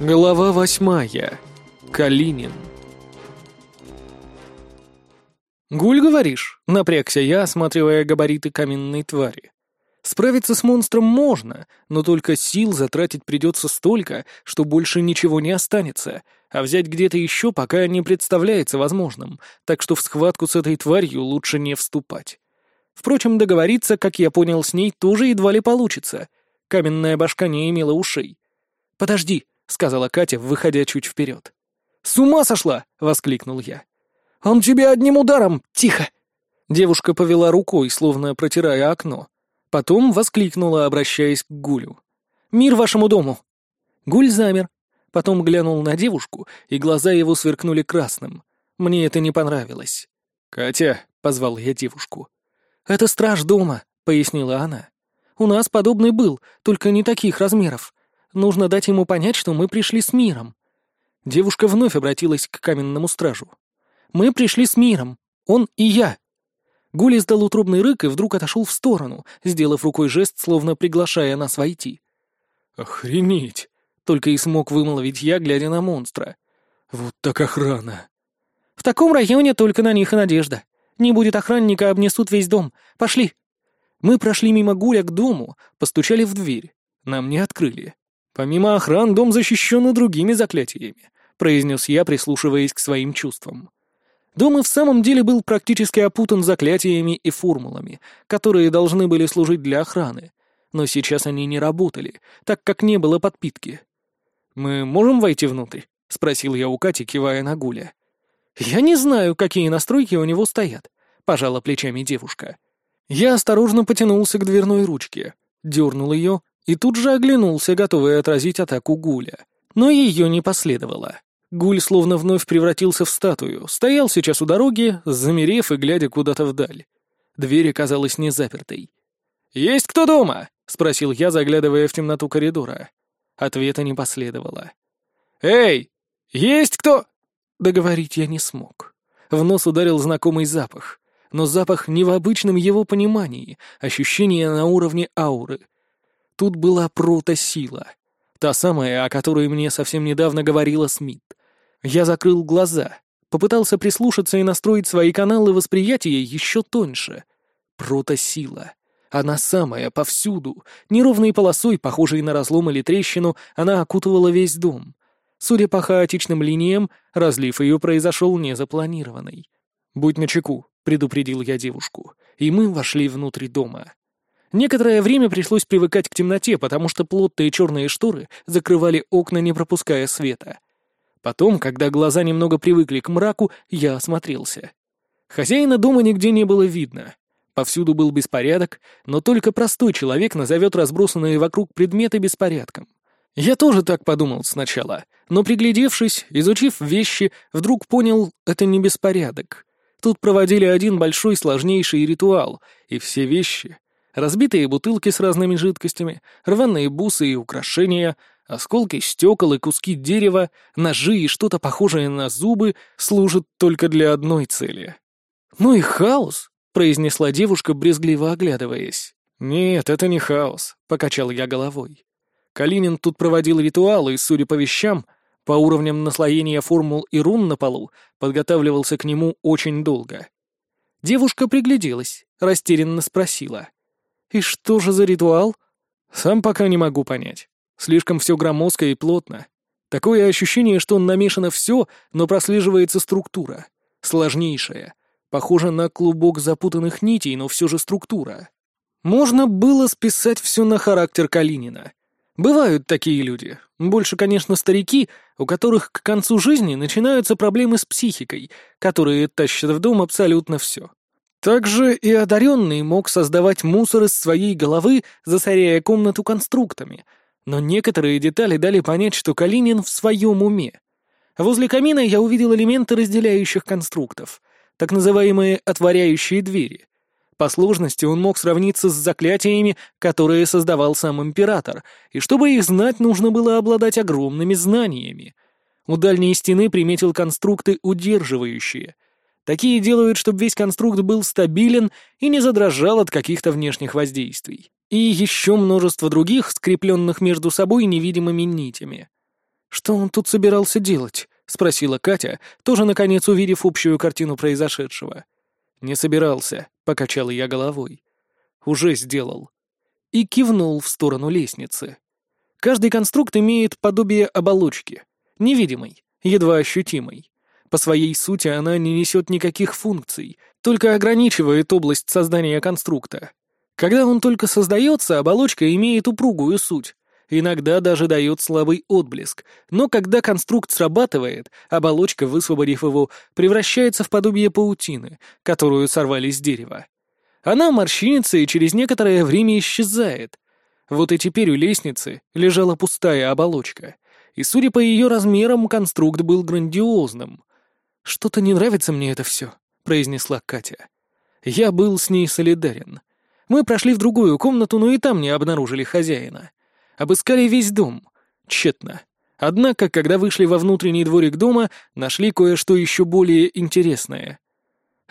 Глава восьмая. Калинин. «Гуль, говоришь?» — напрягся я, осматривая габариты каменной твари. «Справиться с монстром можно, но только сил затратить придется столько, что больше ничего не останется, а взять где-то еще пока не представляется возможным, так что в схватку с этой тварью лучше не вступать. Впрочем, договориться, как я понял, с ней тоже едва ли получится. Каменная башка не имела ушей. «Подожди», — сказала Катя, выходя чуть вперед. «С ума сошла!» — воскликнул я. «Он тебе одним ударом! Тихо!» Девушка повела рукой, словно протирая окно. Потом воскликнула, обращаясь к Гулю. «Мир вашему дому!» Гуль замер. Потом глянул на девушку, и глаза его сверкнули красным. Мне это не понравилось. «Катя!» — позвал я девушку. «Это страж дома», — пояснила она. «У нас подобный был, только не таких размеров. Нужно дать ему понять, что мы пришли с миром». Девушка вновь обратилась к каменному стражу. «Мы пришли с миром. Он и я». Гули издал утробный рык и вдруг отошел в сторону, сделав рукой жест, словно приглашая нас войти. «Охренеть!» — только и смог вымолвить я, глядя на монстра. «Вот так охрана!» «В таком районе только на них и надежда. Не будет охранника, обнесут весь дом. Пошли!» Мы прошли мимо Гуля к дому, постучали в дверь. Нам не открыли. «Помимо охран, дом защищен и другими заклятиями», — произнес я, прислушиваясь к своим чувствам. Дом и в самом деле был практически опутан заклятиями и формулами, которые должны были служить для охраны, но сейчас они не работали, так как не было подпитки. «Мы можем войти внутрь?» — спросил я у Кати, кивая на Гуля. «Я не знаю, какие настройки у него стоят», — пожала плечами девушка. Я осторожно потянулся к дверной ручке, дернул ее и тут же оглянулся, готовый отразить атаку Гуля. Но ее не последовало. Гуль словно вновь превратился в статую, стоял сейчас у дороги, замерев и глядя куда-то вдаль. Дверь оказалась не запертой. «Есть кто дома?» — спросил я, заглядывая в темноту коридора. Ответа не последовало. «Эй, есть кто?» Договорить я не смог. В нос ударил знакомый запах. Но запах не в обычном его понимании, ощущение на уровне ауры. Тут была протосила. Та самая, о которой мне совсем недавно говорила Смит. Я закрыл глаза, попытался прислушаться и настроить свои каналы восприятия еще тоньше. Протосила. Она самая, повсюду. Неровной полосой, похожей на разлом или трещину, она окутывала весь дом. Судя по хаотичным линиям, разлив ее произошел незапланированный. «Будь начеку», — предупредил я девушку, и мы вошли внутрь дома. Некоторое время пришлось привыкать к темноте, потому что плотные черные шторы закрывали окна, не пропуская света. Потом, когда глаза немного привыкли к мраку, я осмотрелся. Хозяина дома нигде не было видно. Повсюду был беспорядок, но только простой человек назовет разбросанные вокруг предметы беспорядком. Я тоже так подумал сначала, но приглядевшись, изучив вещи, вдруг понял, это не беспорядок. Тут проводили один большой сложнейший ритуал, и все вещи разбитые бутылки с разными жидкостями, рваные бусы и украшения, осколки стекол и куски дерева, ножи и что-то похожее на зубы служат только для одной цели. «Ну и хаос!» — произнесла девушка, брезгливо оглядываясь. «Нет, это не хаос», — покачал я головой. Калинин тут проводил ритуалы, и, судя по вещам, по уровням наслоения формул и рун на полу, подготавливался к нему очень долго. Девушка пригляделась, растерянно спросила — «И что же за ритуал?» «Сам пока не могу понять. Слишком все громоздко и плотно. Такое ощущение, что намешано все, но прослеживается структура. Сложнейшая. Похоже на клубок запутанных нитей, но все же структура. Можно было списать все на характер Калинина. Бывают такие люди. Больше, конечно, старики, у которых к концу жизни начинаются проблемы с психикой, которые тащат в дом абсолютно все. Также и одаренный мог создавать мусор из своей головы, засоряя комнату конструктами, но некоторые детали дали понять, что Калинин в своем уме. Возле камина я увидел элементы разделяющих конструктов, так называемые «отворяющие двери». По сложности он мог сравниться с заклятиями, которые создавал сам император, и чтобы их знать, нужно было обладать огромными знаниями. У дальней стены приметил конструкты удерживающие — Такие делают, чтобы весь конструкт был стабилен и не задрожал от каких-то внешних воздействий. И еще множество других, скрепленных между собой невидимыми нитями. «Что он тут собирался делать?» — спросила Катя, тоже, наконец, увидев общую картину произошедшего. «Не собирался», — покачал я головой. «Уже сделал». И кивнул в сторону лестницы. Каждый конструкт имеет подобие оболочки, невидимой, едва ощутимой. По своей сути она не несет никаких функций, только ограничивает область создания конструкта. Когда он только создается, оболочка имеет упругую суть, иногда даже дает слабый отблеск, но когда конструкт срабатывает, оболочка, высвободив его, превращается в подобие паутины, которую сорвали с дерева. Она морщинится и через некоторое время исчезает. Вот и теперь у лестницы лежала пустая оболочка, и, судя по ее размерам, конструкт был грандиозным. «Что-то не нравится мне это все», — произнесла Катя. Я был с ней солидарен. Мы прошли в другую комнату, но и там не обнаружили хозяина. Обыскали весь дом. Тщетно. Однако, когда вышли во внутренний дворик дома, нашли кое-что еще более интересное.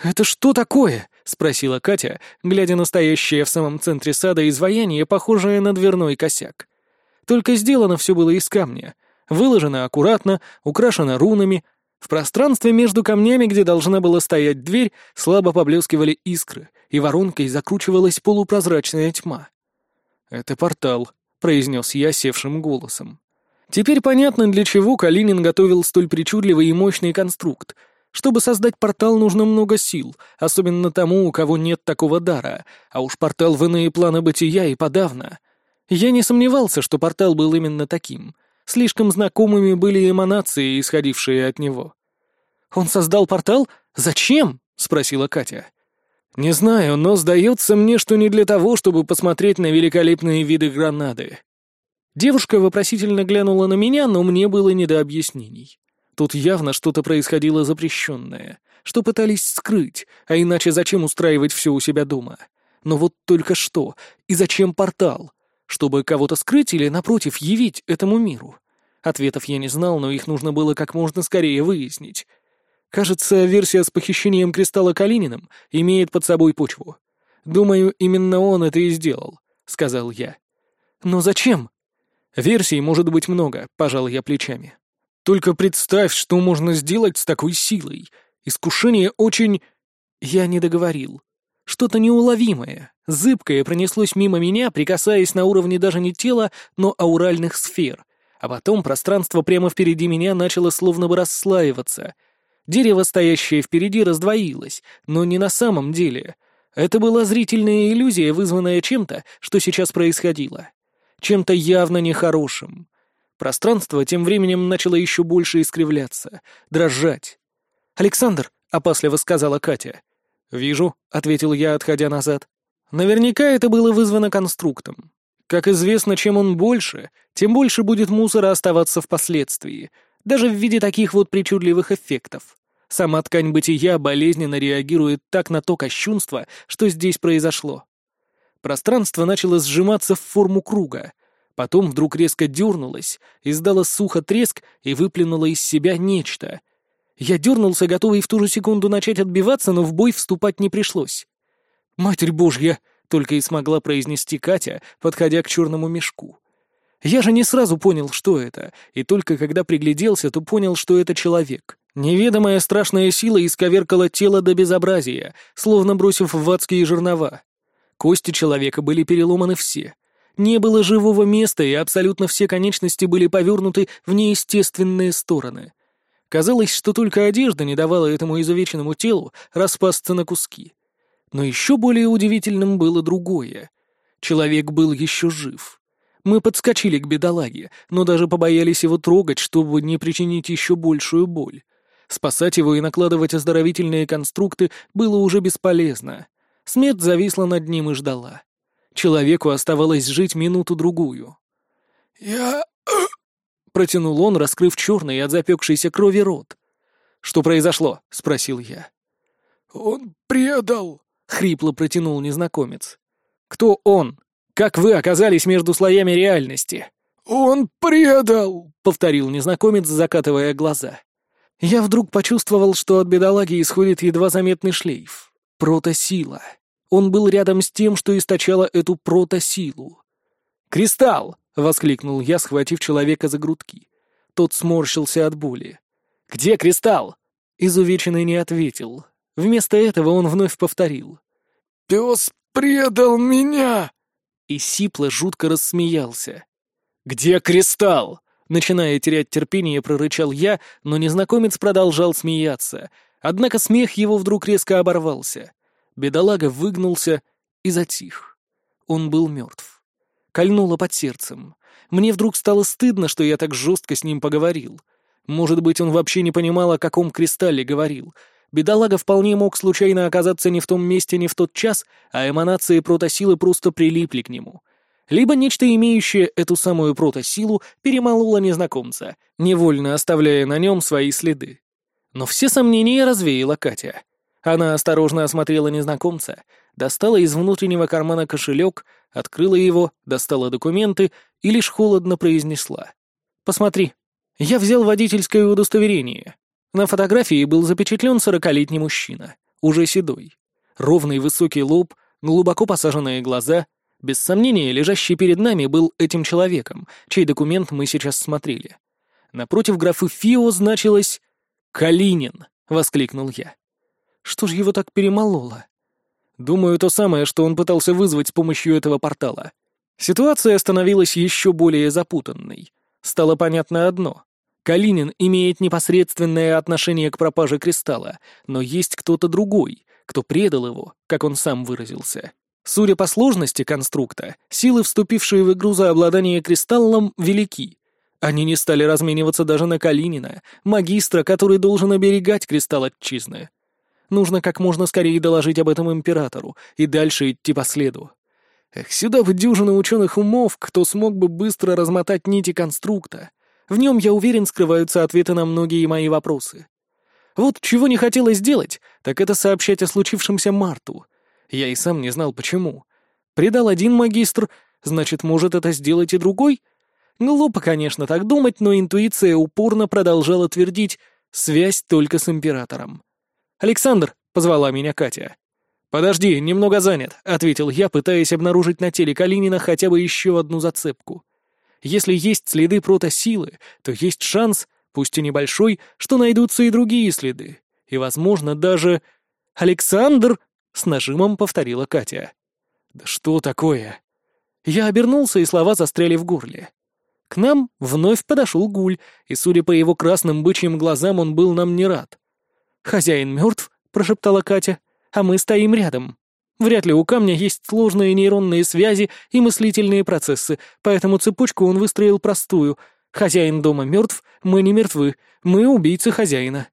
«Это что такое?» — спросила Катя, глядя на стоящее в самом центре сада изваяние, похожее на дверной косяк. Только сделано все было из камня. Выложено аккуратно, украшено рунами. В пространстве между камнями, где должна была стоять дверь, слабо поблескивали искры, и воронкой закручивалась полупрозрачная тьма. «Это портал», — произнес я севшим голосом. Теперь понятно, для чего Калинин готовил столь причудливый и мощный конструкт. Чтобы создать портал, нужно много сил, особенно тому, у кого нет такого дара, а уж портал в иные планы бытия и подавно. Я не сомневался, что портал был именно таким. Слишком знакомыми были эманации, исходившие от него. «Он создал портал? Зачем?» — спросила Катя. «Не знаю, но сдается мне, что не для того, чтобы посмотреть на великолепные виды гранады». Девушка вопросительно глянула на меня, но мне было не до объяснений. Тут явно что-то происходило запрещенное, что пытались скрыть, а иначе зачем устраивать все у себя дома? Но вот только что, и зачем портал? Чтобы кого-то скрыть или, напротив, явить этому миру? Ответов я не знал, но их нужно было как можно скорее выяснить. Кажется, версия с похищением кристалла Калининым имеет под собой почву. Думаю, именно он это и сделал, — сказал я. Но зачем? Версий может быть много, — пожал я плечами. Только представь, что можно сделать с такой силой. Искушение очень... Я не договорил. Что-то неуловимое, зыбкое пронеслось мимо меня, прикасаясь на уровне даже не тела, но ауральных сфер. А потом пространство прямо впереди меня начало словно бы расслаиваться — Дерево, стоящее впереди, раздвоилось, но не на самом деле. Это была зрительная иллюзия, вызванная чем-то, что сейчас происходило. Чем-то явно нехорошим. Пространство тем временем начало еще больше искривляться, дрожать. «Александр!» — опасливо сказала Катя. «Вижу», — ответил я, отходя назад. Наверняка это было вызвано конструктом. Как известно, чем он больше, тем больше будет мусора оставаться впоследствии, даже в виде таких вот причудливых эффектов. Сама ткань бытия болезненно реагирует так на то кощунство, что здесь произошло. Пространство начало сжиматься в форму круга, потом вдруг резко дернулось, издало сухо треск и выплюнуло из себя нечто. Я дернулся, готовый в ту же секунду начать отбиваться, но в бой вступать не пришлось. «Матерь Божья!» — только и смогла произнести Катя, подходя к черному мешку. Я же не сразу понял, что это, и только когда пригляделся, то понял, что это человек. Неведомая страшная сила исковеркала тело до безобразия, словно бросив в адские жернова. Кости человека были переломаны все. Не было живого места, и абсолютно все конечности были повернуты в неестественные стороны. Казалось, что только одежда не давала этому изувеченному телу распасться на куски. Но еще более удивительным было другое. Человек был еще жив. Мы подскочили к бедолаге, но даже побоялись его трогать, чтобы не причинить еще большую боль. Спасать его и накладывать оздоровительные конструкты было уже бесполезно. Смерть зависла над ним и ждала. Человеку оставалось жить минуту-другую. «Я...» — протянул он, раскрыв черный от запекшейся крови рот. «Что произошло?» — спросил я. «Он предал!» — хрипло протянул незнакомец. «Кто он? Как вы оказались между слоями реальности?» «Он предал!» — повторил незнакомец, закатывая глаза. Я вдруг почувствовал, что от бедолаги исходит едва заметный шлейф. Протосила. Он был рядом с тем, что источало эту протосилу. «Кристалл!» — воскликнул я, схватив человека за грудки. тот сморщился от боли. «Где кристалл?» Изувеченный не ответил. Вместо этого он вновь повторил. «Пес предал меня!» И Сипло жутко рассмеялся. «Где кристалл?» Начиная терять терпение, прорычал я, но незнакомец продолжал смеяться. Однако смех его вдруг резко оборвался. Бедолага выгнулся и затих. Он был мертв. Кольнуло под сердцем. Мне вдруг стало стыдно, что я так жестко с ним поговорил. Может быть, он вообще не понимал, о каком кристалле говорил. Бедолага вполне мог случайно оказаться не в том месте, не в тот час, а эманации протосилы просто прилипли к нему. Либо нечто, имеющее эту самую протосилу, перемололо незнакомца, невольно оставляя на нем свои следы. Но все сомнения развеяла Катя. Она осторожно осмотрела незнакомца, достала из внутреннего кармана кошелек, открыла его, достала документы и лишь холодно произнесла. «Посмотри, я взял водительское удостоверение. На фотографии был запечатлен сорокалетний мужчина, уже седой. Ровный высокий лоб, глубоко посаженные глаза. Без сомнения, лежащий перед нами был этим человеком, чей документ мы сейчас смотрели. Напротив графы «ФИО» значилось «Калинин», — воскликнул я. Что ж его так перемололо? Думаю, то самое, что он пытался вызвать с помощью этого портала. Ситуация становилась еще более запутанной. Стало понятно одно. Калинин имеет непосредственное отношение к пропаже кристалла, но есть кто-то другой, кто предал его, как он сам выразился. Судя по сложности конструкта, силы, вступившие в игру за обладание кристаллом, велики. Они не стали размениваться даже на Калинина, магистра, который должен оберегать кристалл отчизны. Нужно как можно скорее доложить об этом императору и дальше идти по следу. Эх, сюда бы дюжина ученых умов, кто смог бы быстро размотать нити конструкта. В нем, я уверен, скрываются ответы на многие мои вопросы. Вот чего не хотелось делать, так это сообщать о случившемся Марту. Я и сам не знал, почему. Предал один магистр, значит, может это сделать и другой? Глупо, конечно, так думать, но интуиция упорно продолжала твердить «связь только с императором». «Александр!» — позвала меня Катя. «Подожди, немного занят», — ответил я, пытаясь обнаружить на теле Калинина хотя бы еще одну зацепку. Если есть следы протосилы, то есть шанс, пусть и небольшой, что найдутся и другие следы. И, возможно, даже... «Александр!» — с нажимом повторила Катя. «Да что такое?» Я обернулся, и слова застряли в горле. К нам вновь подошел гуль, и, судя по его красным бычьим глазам, он был нам не рад. «Хозяин мертв?» — прошептала Катя. «А мы стоим рядом». Вряд ли у камня есть сложные нейронные связи и мыслительные процессы, поэтому цепочку он выстроил простую. Хозяин дома мертв, мы не мертвы, мы убийцы хозяина.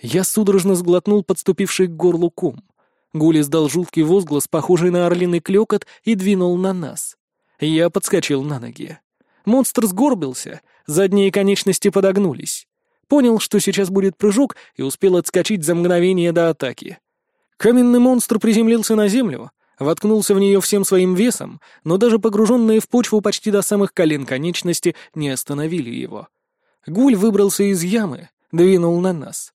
Я судорожно сглотнул подступивший к горлу ком. Гули сдал жуткий возглас, похожий на орлиный клёкот, и двинул на нас. Я подскочил на ноги. Монстр сгорбился, задние конечности подогнулись. Понял, что сейчас будет прыжок, и успел отскочить за мгновение до атаки. Каменный монстр приземлился на землю, воткнулся в нее всем своим весом, но даже погруженные в почву почти до самых колен конечности не остановили его. Гуль выбрался из ямы, двинул на нас.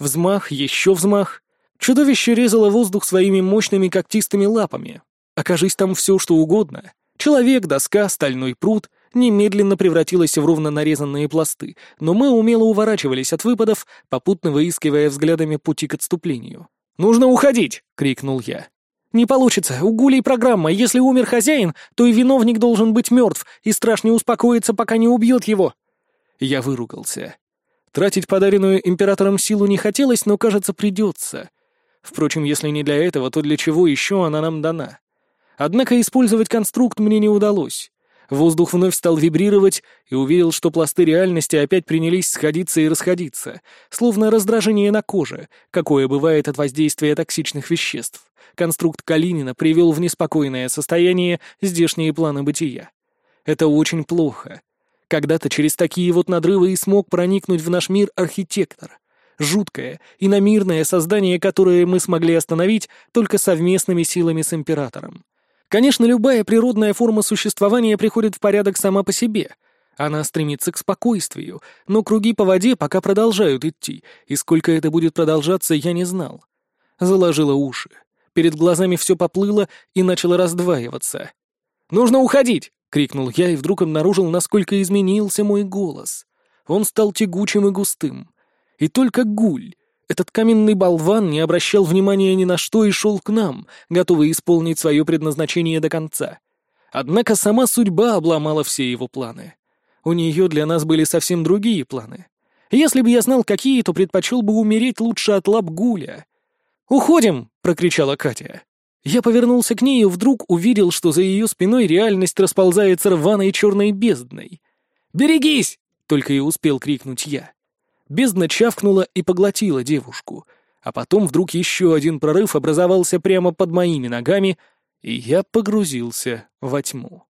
Взмах, еще взмах. Чудовище резало воздух своими мощными когтистыми лапами. Окажись там все, что угодно. Человек, доска, стальной пруд немедленно превратилось в ровно нарезанные пласты, но мы умело уворачивались от выпадов, попутно выискивая взглядами пути к отступлению. «Нужно уходить!» — крикнул я. «Не получится. У Гулей программа. Если умер хозяин, то и виновник должен быть мертв, и страж не успокоится, пока не убьет его». Я выругался. Тратить подаренную императором силу не хотелось, но, кажется, придется. Впрочем, если не для этого, то для чего еще она нам дана? Однако использовать конструкт мне не удалось. Воздух вновь стал вибрировать и увидел, что пласты реальности опять принялись сходиться и расходиться, словно раздражение на коже, какое бывает от воздействия токсичных веществ. Конструкт Калинина привел в неспокойное состояние здешние планы бытия. Это очень плохо. Когда-то через такие вот надрывы и смог проникнуть в наш мир архитектор. Жуткое, иномирное создание, которое мы смогли остановить только совместными силами с Императором. Конечно, любая природная форма существования приходит в порядок сама по себе. Она стремится к спокойствию, но круги по воде пока продолжают идти, и сколько это будет продолжаться, я не знал. Заложила уши. Перед глазами все поплыло и начало раздваиваться. «Нужно уходить!» — крикнул я и вдруг обнаружил, насколько изменился мой голос. Он стал тягучим и густым. И только гуль, этот каменный болван, не обращал внимания ни на что и шел к нам, готовый исполнить свое предназначение до конца. Однако сама судьба обломала все его планы. У нее для нас были совсем другие планы. Если бы я знал, какие, то предпочел бы умереть лучше от лап Гуля. «Уходим!» — прокричала Катя. Я повернулся к ней и вдруг увидел, что за ее спиной реальность расползается рваной черной бездной. «Берегись!» — только и успел крикнуть я. Бездна чавкнула и поглотила девушку, а потом вдруг еще один прорыв образовался прямо под моими ногами, и я погрузился во тьму.